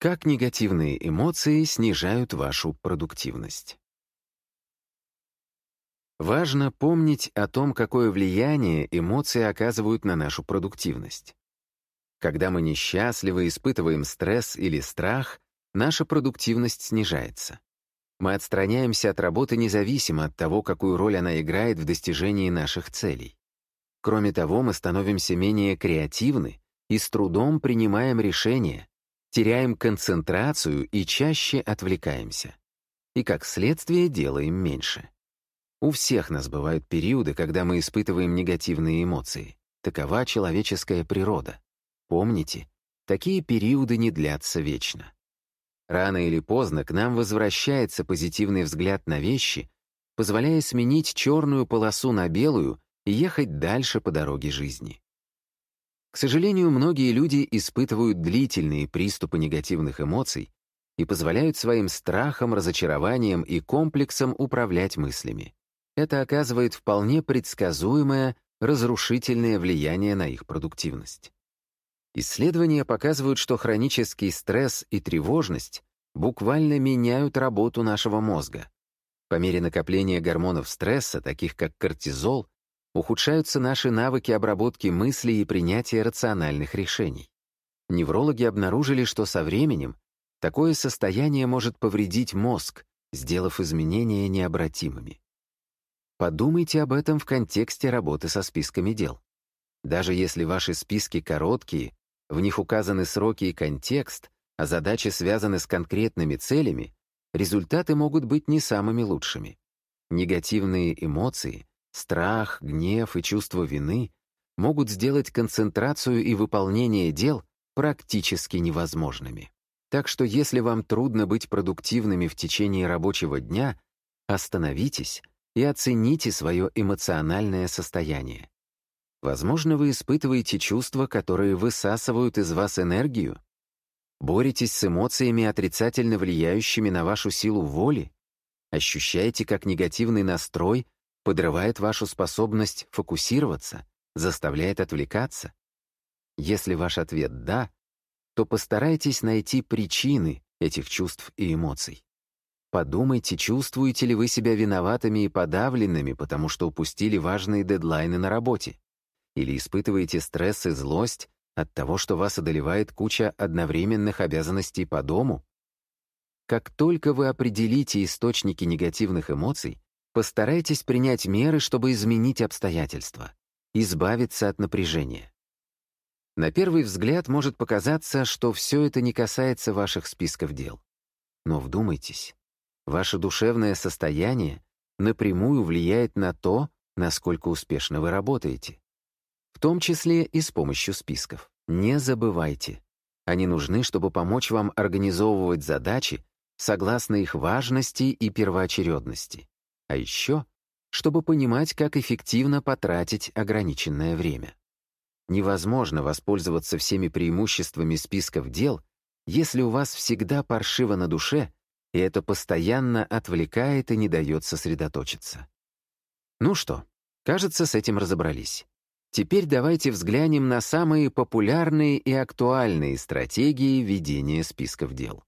Как негативные эмоции снижают вашу продуктивность? Важно помнить о том, какое влияние эмоции оказывают на нашу продуктивность. Когда мы несчастливы, испытываем стресс или страх, наша продуктивность снижается. Мы отстраняемся от работы независимо от того, какую роль она играет в достижении наших целей. Кроме того, мы становимся менее креативны и с трудом принимаем решения, теряем концентрацию и чаще отвлекаемся. И, как следствие, делаем меньше. У всех нас бывают периоды, когда мы испытываем негативные эмоции. Такова человеческая природа. Помните, такие периоды не длятся вечно. Рано или поздно к нам возвращается позитивный взгляд на вещи, позволяя сменить черную полосу на белую и ехать дальше по дороге жизни. Сожалению, многие люди испытывают длительные приступы негативных эмоций и позволяют своим страхам, разочарованиям и комплексам управлять мыслями. Это оказывает вполне предсказуемое, разрушительное влияние на их продуктивность. Исследования показывают, что хронический стресс и тревожность буквально меняют работу нашего мозга. По мере накопления гормонов стресса, таких как кортизол, ухудшаются наши навыки обработки мыслей и принятия рациональных решений. Неврологи обнаружили, что со временем такое состояние может повредить мозг, сделав изменения необратимыми. Подумайте об этом в контексте работы со списками дел. Даже если ваши списки короткие, в них указаны сроки и контекст, а задачи связаны с конкретными целями, результаты могут быть не самыми лучшими. Негативные эмоции Страх, гнев и чувство вины могут сделать концентрацию и выполнение дел практически невозможными. Так что если вам трудно быть продуктивными в течение рабочего дня, остановитесь и оцените свое эмоциональное состояние. Возможно, вы испытываете чувства, которые высасывают из вас энергию, боретесь с эмоциями, отрицательно влияющими на вашу силу воли, ощущаете, как негативный настрой подрывает вашу способность фокусироваться, заставляет отвлекаться? Если ваш ответ «да», то постарайтесь найти причины этих чувств и эмоций. Подумайте, чувствуете ли вы себя виноватыми и подавленными, потому что упустили важные дедлайны на работе? Или испытываете стресс и злость от того, что вас одолевает куча одновременных обязанностей по дому? Как только вы определите источники негативных эмоций, Постарайтесь принять меры, чтобы изменить обстоятельства, избавиться от напряжения. На первый взгляд может показаться, что все это не касается ваших списков дел. Но вдумайтесь, ваше душевное состояние напрямую влияет на то, насколько успешно вы работаете. В том числе и с помощью списков. Не забывайте. Они нужны, чтобы помочь вам организовывать задачи согласно их важности и первоочередности. А еще, чтобы понимать, как эффективно потратить ограниченное время. Невозможно воспользоваться всеми преимуществами списков дел, если у вас всегда паршиво на душе, и это постоянно отвлекает и не дает сосредоточиться. Ну что, кажется, с этим разобрались. Теперь давайте взглянем на самые популярные и актуальные стратегии ведения списков дел.